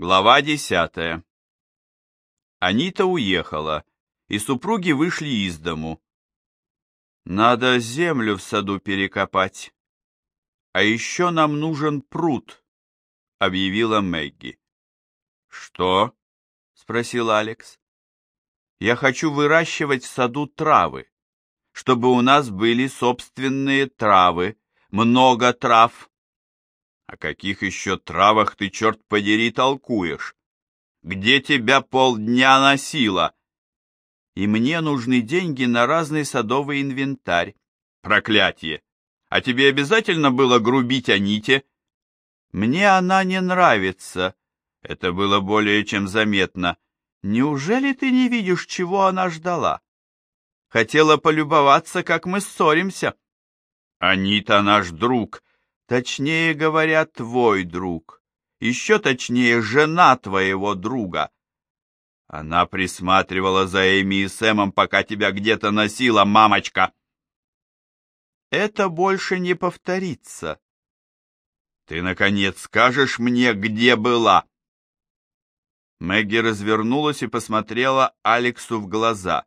Глава десятая. Анита уехала, и супруги вышли из дому. Надо землю в саду перекопать. А еще нам нужен пруд, объявила Мэгги. Что? спросил Алекс. Я хочу выращивать в саду травы, чтобы у нас были собственные травы, много трав. О каких еще травах ты, черт подери, толкуешь? Где тебя полдня носила? И мне нужны деньги на разный садовый инвентарь. Проклятие! А тебе обязательно было грубить Аните? Мне она не нравится. Это было более чем заметно. Неужели ты не видишь, чего она ждала? Хотела полюбоваться, как мы ссоримся. Анита наш друг, Точнее говоря, твой друг. Еще точнее, жена твоего друга. Она присматривала за Эми и Сэмом, пока тебя где-то носила, мамочка. Это больше не повторится. Ты, наконец, скажешь мне, где была? Мэгги развернулась и посмотрела Алексу в глаза.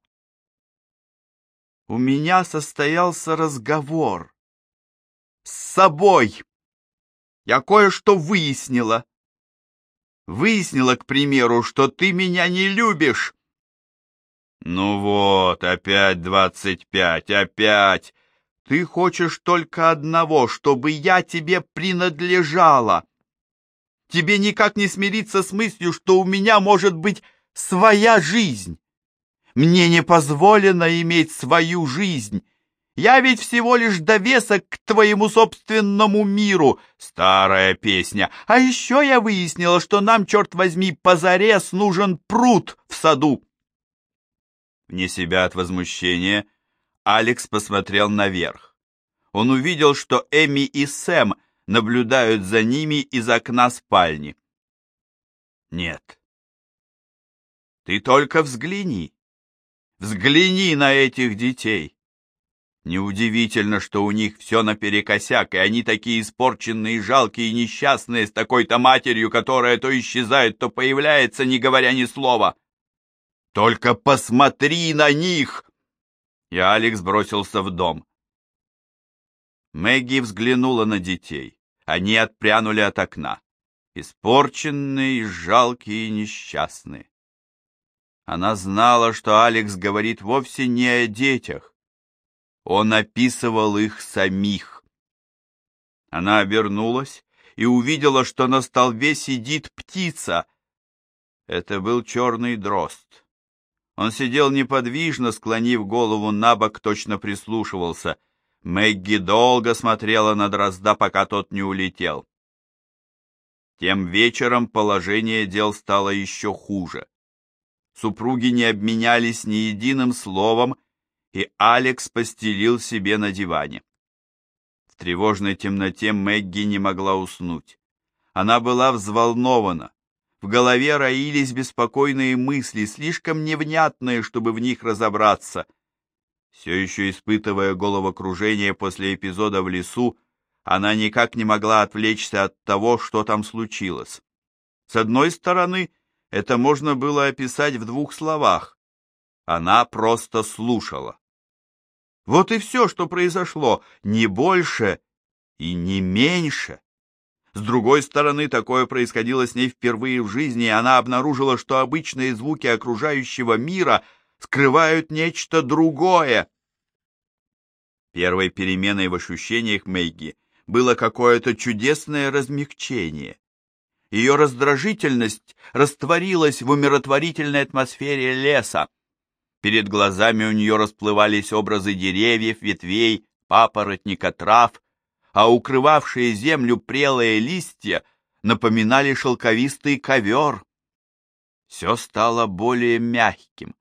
У меня состоялся разговор с собой. Я кое-что выяснила. Выяснила, к примеру, что ты меня не любишь. Ну вот, опять двадцать пять, опять. Ты хочешь только одного, чтобы я тебе принадлежала. Тебе никак не смириться с мыслью, что у меня может быть своя жизнь. Мне не позволено иметь свою жизнь, я ведь всего лишь довесок к твоему собственному миру. Старая песня. А еще я выяснила, что нам, черт возьми, позарез нужен пруд в саду. Вне себя от возмущения, Алекс посмотрел наверх. Он увидел, что Эми и Сэм наблюдают за ними из окна спальни. Нет. Ты только взгляни. Взгляни на этих детей. Неудивительно, что у них все наперекосяк, и они такие испорченные, жалкие и несчастные, с такой-то матерью, которая то исчезает, то появляется, не говоря ни слова. Только посмотри на них!» И Алекс бросился в дом. Мэгги взглянула на детей. Они отпрянули от окна. Испорченные, жалкие и несчастные. Она знала, что Алекс говорит вовсе не о детях, он описывал их самих. Она обернулась и увидела, что на столбе сидит птица. Это был черный дрозд. Он сидел неподвижно, склонив голову на бок, точно прислушивался. Мэгги долго смотрела на дрозда, пока тот не улетел. Тем вечером положение дел стало еще хуже. Супруги не обменялись ни единым словом, и Алекс постелил себе на диване. В тревожной темноте Мэгги не могла уснуть. Она была взволнована. В голове роились беспокойные мысли, слишком невнятные, чтобы в них разобраться. Все еще испытывая головокружение после эпизода в лесу, она никак не могла отвлечься от того, что там случилось. С одной стороны, это можно было описать в двух словах. Она просто слушала. Вот и все, что произошло, не больше и не меньше. С другой стороны, такое происходило с ней впервые в жизни, и она обнаружила, что обычные звуки окружающего мира скрывают нечто другое. Первой переменой в ощущениях Мэгги было какое-то чудесное размягчение. Ее раздражительность растворилась в умиротворительной атмосфере леса, Перед глазами у нее расплывались образы деревьев, ветвей, папоротника, трав, а укрывавшие землю прелые листья напоминали шелковистый ковер. Все стало более мягким.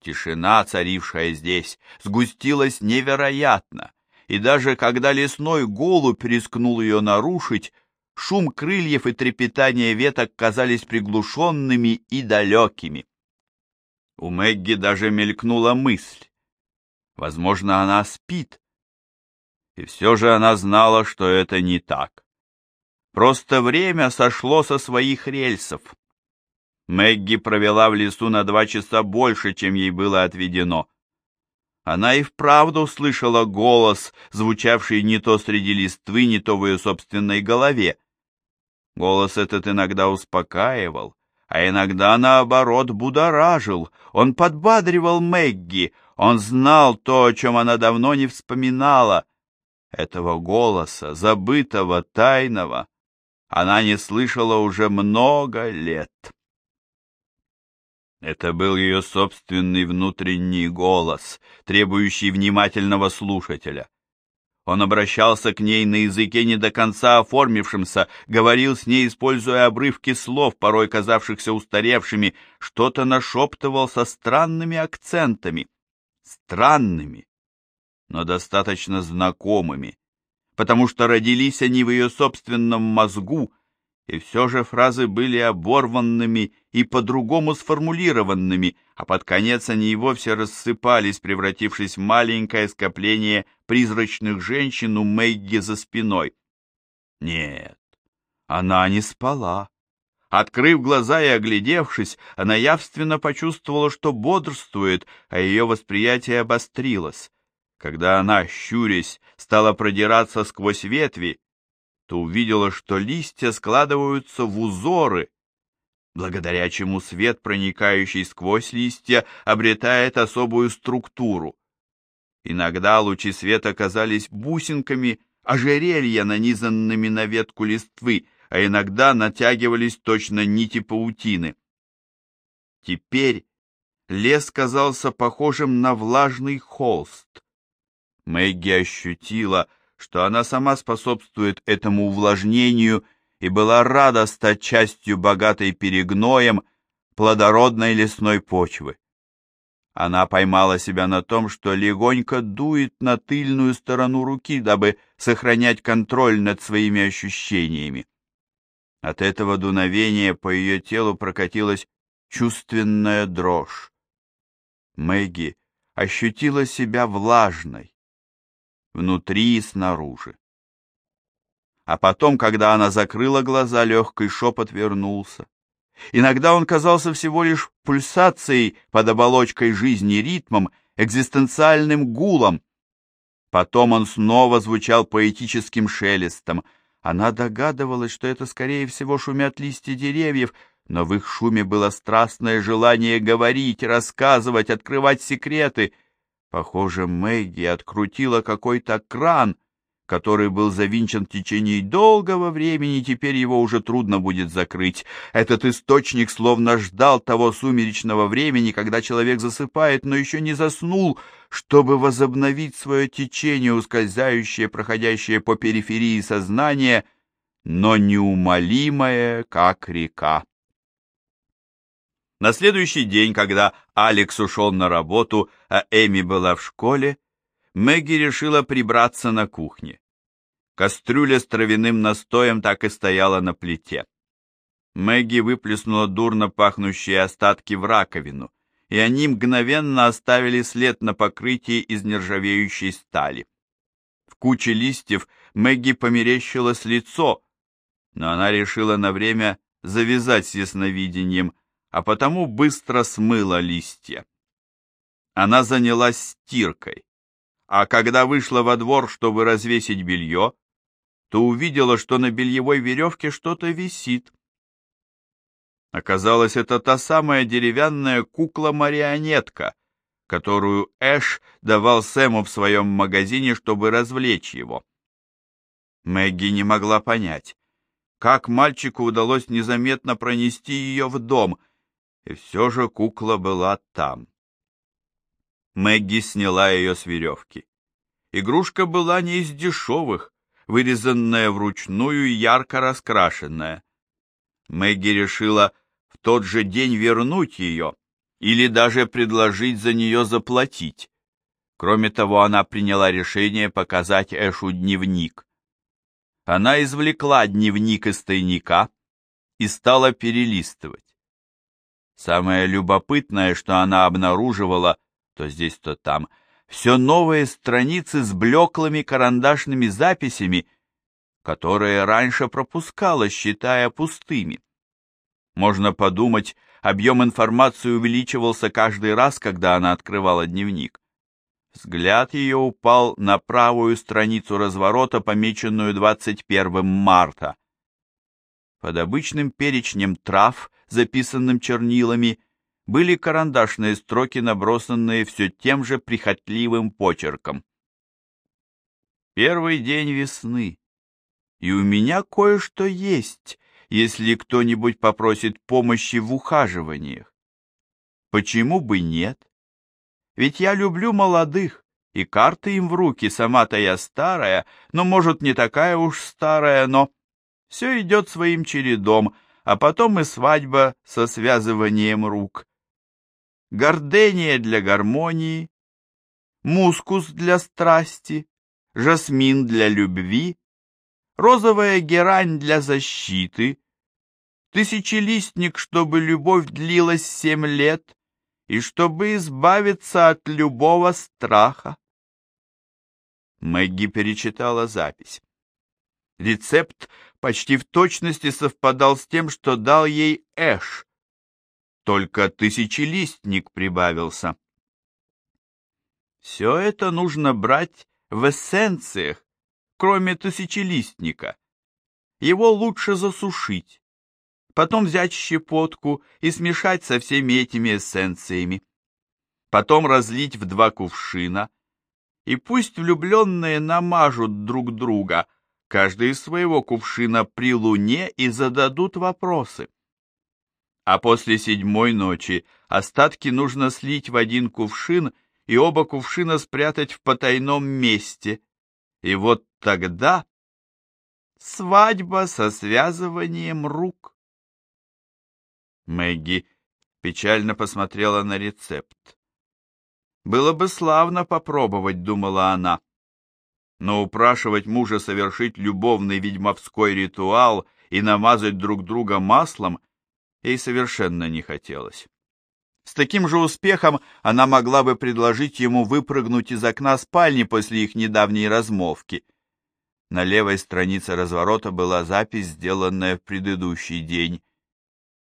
Тишина, царившая здесь, сгустилась невероятно, и даже когда лесной голубь рискнул ее нарушить, шум крыльев и трепетание веток казались приглушенными и далекими. У Мэгги даже мелькнула мысль. Возможно, она спит. И все же она знала, что это не так. Просто время сошло со своих рельсов. Мэгги провела в лесу на два часа больше, чем ей было отведено. Она и вправду слышала голос, звучавший не то среди листвы, не то в ее собственной голове. Голос этот иногда успокаивал, а иногда, наоборот, будоражил. Он подбадривал Мэгги, он знал то, о чем она давно не вспоминала. Этого голоса, забытого, тайного, она не слышала уже много лет. Это был ее собственный внутренний голос, требующий внимательного слушателя. Он обращался к ней на языке не до конца оформившемся, говорил с ней, используя обрывки слов, порой казавшихся устаревшими, что-то нашептывал со странными акцентами. Странными, но достаточно знакомыми, потому что родились они в ее собственном мозгу, и все же фразы были оборванными и по-другому сформулированными, а под конец они и вовсе рассыпались, превратившись в маленькое скопление призрачных женщин у Мэгги за спиной. Нет, она не спала. Открыв глаза и оглядевшись, она явственно почувствовала, что бодрствует, а ее восприятие обострилось. Когда она, щурясь, стала продираться сквозь ветви, то увидела, что листья складываются в узоры, благодаря чему свет, проникающий сквозь листья, обретает особую структуру. Иногда лучи света казались бусинками ожерелья, нанизанными на ветку листвы, а иногда натягивались точно нити паутины. Теперь лес казался похожим на влажный холст. Мэгги ощутила, что она сама способствует этому увлажнению и была рада стать частью богатой перегноем плодородной лесной почвы. Она поймала себя на том, что легонько дует на тыльную сторону руки, дабы сохранять контроль над своими ощущениями. От этого дуновения по ее телу прокатилась чувственная дрожь. Мэгги ощутила себя влажной, внутри и снаружи. А потом, когда она закрыла глаза, легкий шепот вернулся. Иногда он казался всего лишь пульсацией под оболочкой жизни, ритмом, экзистенциальным гулом. Потом он снова звучал поэтическим шелестом. Она догадывалась, что это, скорее всего, шумят листья деревьев, но в их шуме было страстное желание говорить, рассказывать, открывать секреты. Похоже, Мэгги открутила какой-то кран, который был завинчен в течение долгого времени, теперь его уже трудно будет закрыть. Этот источник словно ждал того сумеречного времени, когда человек засыпает, но еще не заснул, чтобы возобновить свое течение, ускользающее, проходящее по периферии сознания, но неумолимое, как река. На следующий день, когда Алекс ушел на работу, а Эми была в школе, Мэгги решила прибраться на кухне. Кастрюля с травяным настоем так и стояла на плите. Мэгги выплеснула дурно пахнущие остатки в раковину, и они мгновенно оставили след на покрытии из нержавеющей стали. В куче листьев Мэгги померещилось лицо, но она решила на время завязать с ясновидением, а потому быстро смыла листья. Она занялась стиркой, а когда вышла во двор, чтобы развесить белье, то увидела, что на бельевой веревке что-то висит. Оказалось, это та самая деревянная кукла-марионетка, которую Эш давал Сэму в своем магазине, чтобы развлечь его. Мэгги не могла понять, как мальчику удалось незаметно пронести ее в дом — и все же кукла была там. Мэгги сняла ее с веревки. Игрушка была не из дешевых, вырезанная вручную и ярко раскрашенная. Мэгги решила в тот же день вернуть ее или даже предложить за нее заплатить. Кроме того, она приняла решение показать Эшу дневник. Она извлекла дневник из тайника и стала перелистывать. Самое любопытное, что она обнаруживала, то здесь, то там, все новые страницы с блеклыми карандашными записями, которые раньше пропускала, считая пустыми. Можно подумать, объем информации увеличивался каждый раз, когда она открывала дневник. Взгляд ее упал на правую страницу разворота, помеченную 21 марта. Под обычным перечнем трав, записанным чернилами, были карандашные строки, набросанные все тем же прихотливым почерком. Первый день весны, и у меня кое-что есть, если кто-нибудь попросит помощи в ухаживаниях. Почему бы нет? Ведь я люблю молодых, и карты им в руки, сама-то я старая, но, может, не такая уж старая, но... Все идет своим чередом, а потом и свадьба со связыванием рук. Гордения для гармонии, мускус для страсти, жасмин для любви, розовая герань для защиты, тысячелистник, чтобы любовь длилась семь лет, и чтобы избавиться от любого страха. Мэгги перечитала запись. Рецепт почти в точности совпадал с тем, что дал ей Эш. Только тысячелистник прибавился. Все это нужно брать в эссенциях, кроме тысячелистника. Его лучше засушить, потом взять щепотку и смешать со всеми этими эссенциями. Потом разлить в два кувшина, и пусть влюбленные намажут друг друга — каждый из своего кувшина при луне и зададут вопросы. А после седьмой ночи остатки нужно слить в один кувшин и оба кувшина спрятать в потайном месте. И вот тогда свадьба со связыванием рук. Мэгги печально посмотрела на рецепт. «Было бы славно попробовать», — думала она но упрашивать мужа совершить любовный ведьмовской ритуал и намазать друг друга маслом ей совершенно не хотелось. С таким же успехом она могла бы предложить ему выпрыгнуть из окна спальни после их недавней размолвки. На левой странице разворота была запись, сделанная в предыдущий день,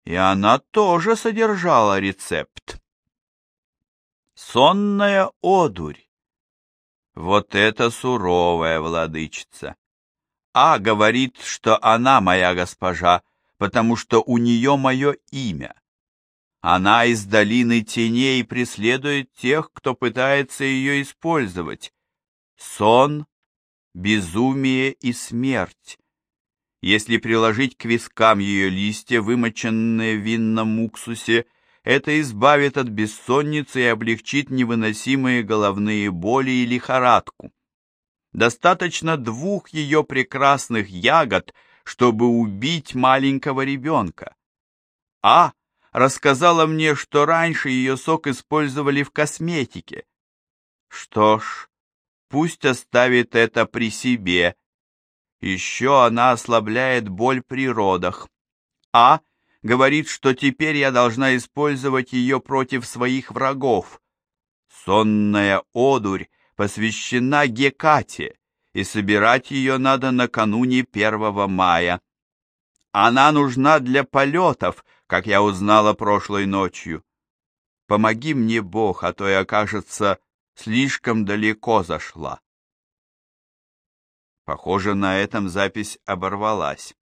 и она тоже содержала рецепт. Сонная одурь. Вот это суровая владычица! А говорит, что она моя госпожа, потому что у нее мое имя. Она из долины теней преследует тех, кто пытается ее использовать. Сон, безумие и смерть. Если приложить к вискам ее листья, вымоченные в винном уксусе, это избавит от бессонницы и облегчит невыносимые головные боли и лихорадку. Достаточно двух ее прекрасных ягод, чтобы убить маленького ребенка. А рассказала мне, что раньше ее сок использовали в косметике. Что ж, пусть оставит это при себе. Еще она ослабляет боль при родах. А говорит, что теперь я должна использовать ее против своих врагов. Сонная одурь посвящена Гекате, и собирать ее надо накануне 1 мая. Она нужна для полетов, как я узнала прошлой ночью. Помоги мне, Бог, а то я, кажется, слишком далеко зашла. Похоже, на этом запись оборвалась.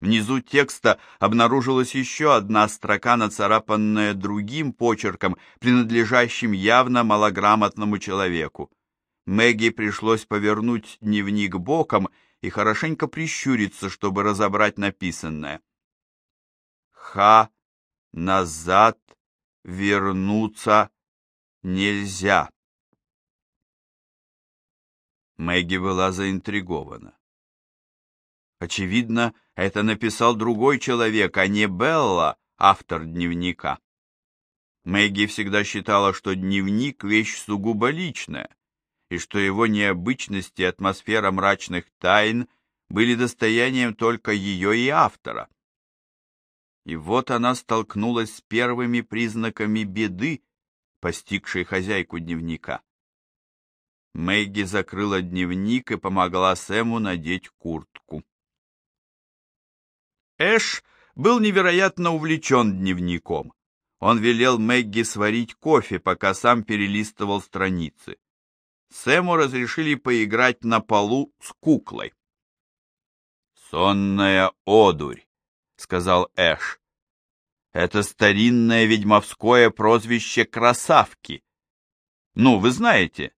Внизу текста обнаружилась еще одна строка, нацарапанная другим почерком, принадлежащим явно малограмотному человеку. Мэгги пришлось повернуть дневник боком и хорошенько прищуриться, чтобы разобрать написанное. «Ха, назад вернуться нельзя». Мэгги была заинтригована. Очевидно, это написал другой человек, а не Белла, автор дневника. Мэгги всегда считала, что дневник — вещь сугубо личная, и что его необычность и атмосфера мрачных тайн были достоянием только ее и автора. И вот она столкнулась с первыми признаками беды, постигшей хозяйку дневника. Мэгги закрыла дневник и помогла Сэму надеть куртку. Эш был невероятно увлечен дневником. Он велел Мэгги сварить кофе, пока сам перелистывал страницы. Сэму разрешили поиграть на полу с куклой. «Сонная одурь», — сказал Эш. «Это старинное ведьмовское прозвище красавки. Ну, вы знаете,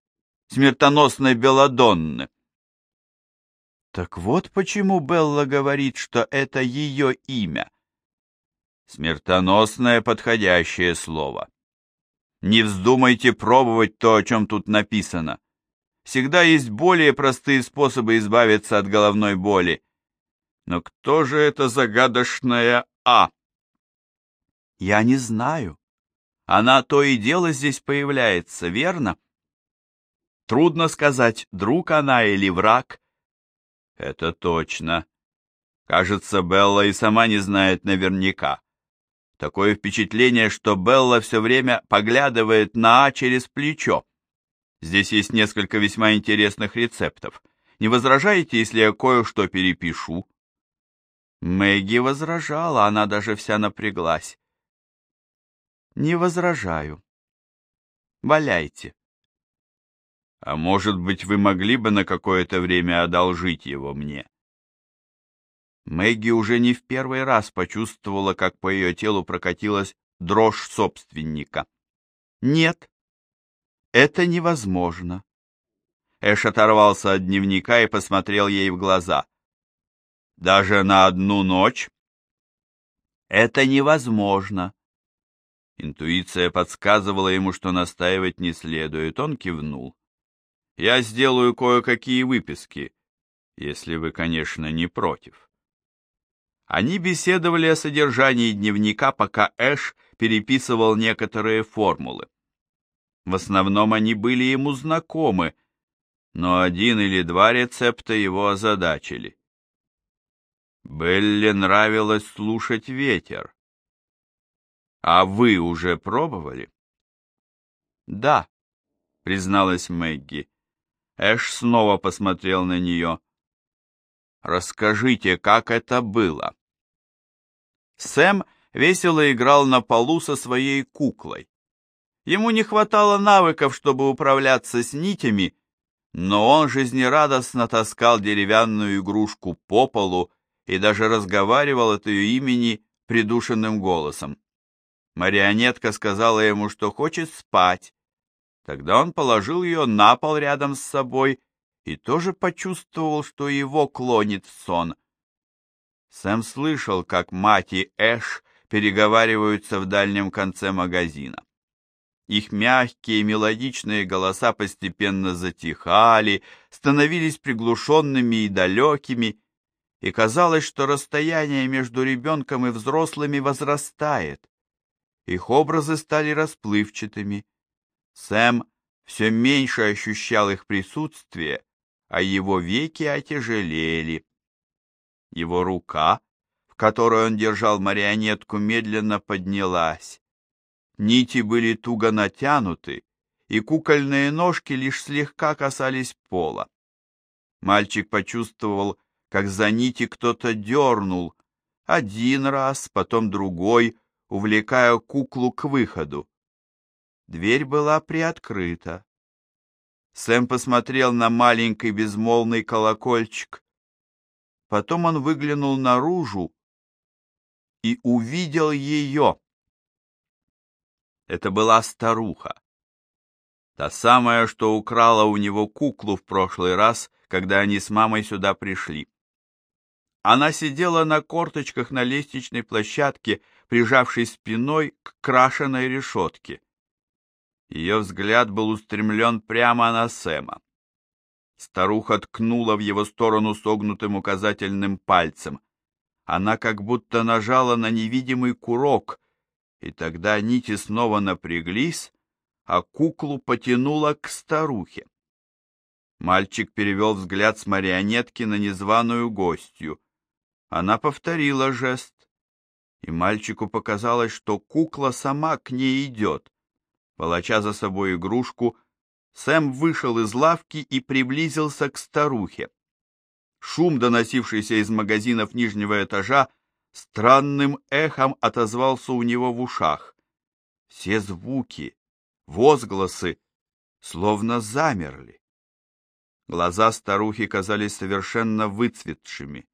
смертоносной Беладонны». Так вот почему Белла говорит, что это ее имя. Смертоносное подходящее слово. Не вздумайте пробовать то, о чем тут написано. Всегда есть более простые способы избавиться от головной боли. Но кто же это загадочная А? Я не знаю. Она то и дело здесь появляется, верно? Трудно сказать, друг она или враг. Это точно. Кажется, Белла и сама не знает наверняка. Такое впечатление, что Белла все время поглядывает на А через плечо. Здесь есть несколько весьма интересных рецептов. Не возражаете, если я кое-что перепишу?» Мэгги возражала, она даже вся напряглась. «Не возражаю. Валяйте». «А может быть, вы могли бы на какое-то время одолжить его мне?» Мэгги уже не в первый раз почувствовала, как по ее телу прокатилась дрожь собственника. «Нет, это невозможно». Эш оторвался от дневника и посмотрел ей в глаза. «Даже на одну ночь?» «Это невозможно». Интуиция подсказывала ему, что настаивать не следует. Он кивнул. «Я сделаю кое-какие выписки, если вы, конечно, не против». Они беседовали о содержании дневника, пока Эш переписывал некоторые формулы. В основном они были ему знакомы, но один или два рецепта его озадачили. Белле нравилось слушать ветер. А вы уже пробовали? Да, призналась Мэгги. Эш снова посмотрел на нее. Расскажите, как это было?» Сэм весело играл на полу со своей куклой. Ему не хватало навыков, чтобы управляться с нитями, но он жизнерадостно таскал деревянную игрушку по полу и даже разговаривал от ее имени придушенным голосом. Марионетка сказала ему, что хочет спать. Тогда он положил ее на пол рядом с собой и тоже почувствовал, что его клонит в сон. Сэм слышал, как мать и Эш переговариваются в дальнем конце магазина. Их мягкие мелодичные голоса постепенно затихали, становились приглушенными и далекими, и казалось, что расстояние между ребенком и взрослыми возрастает. Их образы стали расплывчатыми. Сэм все меньше ощущал их присутствие, а его веки отяжелели. Его рука, в которой он держал марионетку, медленно поднялась. Нити были туго натянуты, и кукольные ножки лишь слегка касались пола. Мальчик почувствовал, как за нити кто-то дернул, один раз, потом другой, увлекая куклу к выходу. Дверь была приоткрыта. Сэм посмотрел на маленький безмолвный колокольчик. Потом он выглянул наружу и увидел ее. Это была старуха. Та самая, что украла у него куклу в прошлый раз, когда они с мамой сюда пришли. Она сидела на корточках на лестничной площадке, прижавшись спиной к крашеной решетке. Ее взгляд был устремлен прямо на Сэма. Старуха ткнула в его сторону согнутым указательным пальцем. Она как будто нажала на невидимый курок, и тогда нити снова напряглись, а куклу потянула к старухе. Мальчик перевел взгляд с марионетки на незваную гостью. Она повторила жест, и мальчику показалось, что кукла сама к ней идет волоча за собой игрушку Сэм вышел из лавки и приблизился к старухе. Шум, доносившийся из магазинов нижнего этажа, странным эхом отозвался у него в ушах. Все звуки, возгласы словно замерли. Глаза старухи казались совершенно выцветшими.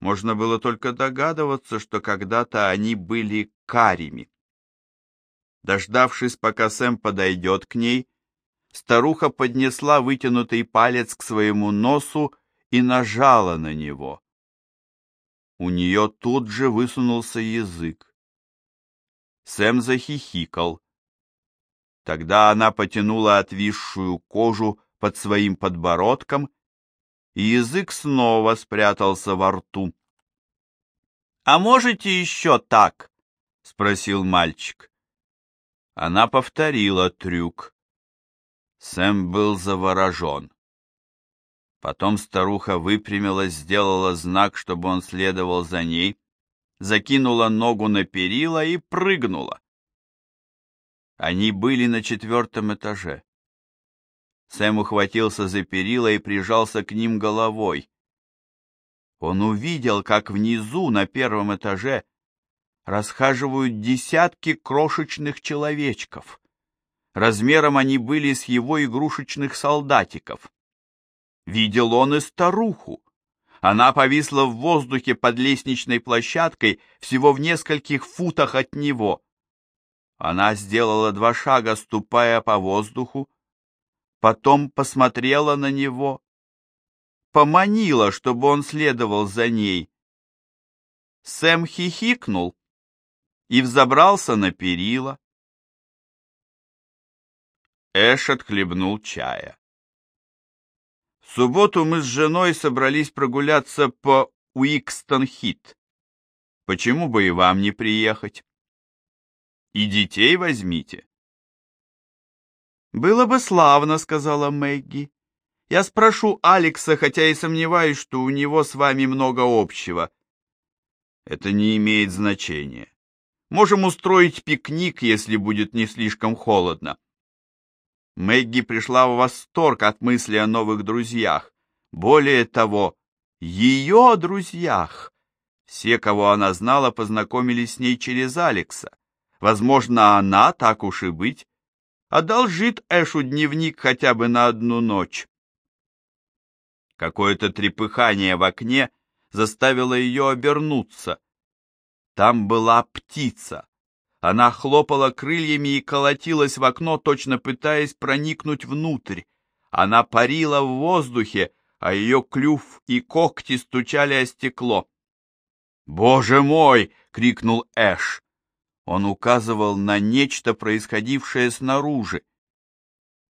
Можно было только догадываться, что когда-то они были карими. Дождавшись, пока Сэм подойдет к ней, старуха поднесла вытянутый палец к своему носу и нажала на него. У нее тут же высунулся язык. Сэм захихикал. Тогда она потянула отвисшую кожу под своим подбородком, и язык снова спрятался во рту. — А можете еще так? — спросил мальчик. Она повторила трюк. Сэм был заворожен. Потом старуха выпрямилась, сделала знак, чтобы он следовал за ней, закинула ногу на перила и прыгнула. Они были на четвертом этаже. Сэм ухватился за перила и прижался к ним головой. Он увидел, как внизу, на первом этаже, расхаживают десятки крошечных человечков. Размером они были с его игрушечных солдатиков. Видел он и старуху. Она повисла в воздухе под лестничной площадкой всего в нескольких футах от него. Она сделала два шага, ступая по воздуху, потом посмотрела на него, поманила, чтобы он следовал за ней. Сэм хихикнул и взобрался на перила. Эш отхлебнул чая. В субботу мы с женой собрались прогуляться по Уикстон-Хит. Почему бы и вам не приехать? И детей возьмите. «Было бы славно», — сказала Мэгги. «Я спрошу Алекса, хотя и сомневаюсь, что у него с вами много общего». «Это не имеет значения. Можем устроить пикник, если будет не слишком холодно». Мэгги пришла в восторг от мысли о новых друзьях. Более того, ее друзьях. Все, кого она знала, познакомились с ней через Алекса. Возможно, она, так уж и быть, одолжит Эшу дневник хотя бы на одну ночь. Какое-то трепыхание в окне заставило ее обернуться. Там была птица. Она хлопала крыльями и колотилась в окно, точно пытаясь проникнуть внутрь. Она парила в воздухе, а ее клюв и когти стучали о стекло. «Боже мой!» — крикнул Эш. Он указывал на нечто, происходившее снаружи.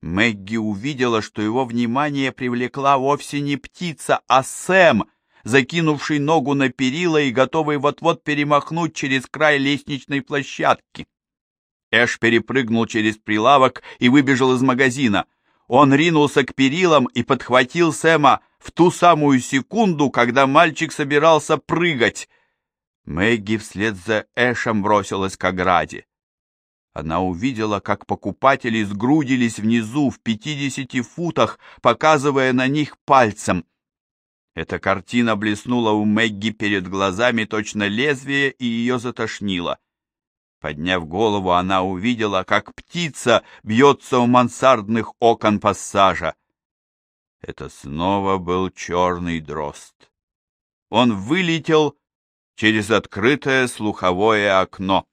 Мэгги увидела, что его внимание привлекла вовсе не птица, а Сэм, закинувший ногу на перила и готовый вот-вот перемахнуть через край лестничной площадки. Эш перепрыгнул через прилавок и выбежал из магазина. Он ринулся к перилам и подхватил Сэма в ту самую секунду, когда мальчик собирался прыгать — Мэгги вслед за Эшем бросилась к ограде. Она увидела, как покупатели сгрудились внизу в пятидесяти футах, показывая на них пальцем. Эта картина блеснула у Мэгги перед глазами точно лезвие и ее затошнило. Подняв голову, она увидела, как птица бьется у мансардных окон пассажа. Это снова был черный дрозд. Он вылетел через открытое слуховое окно.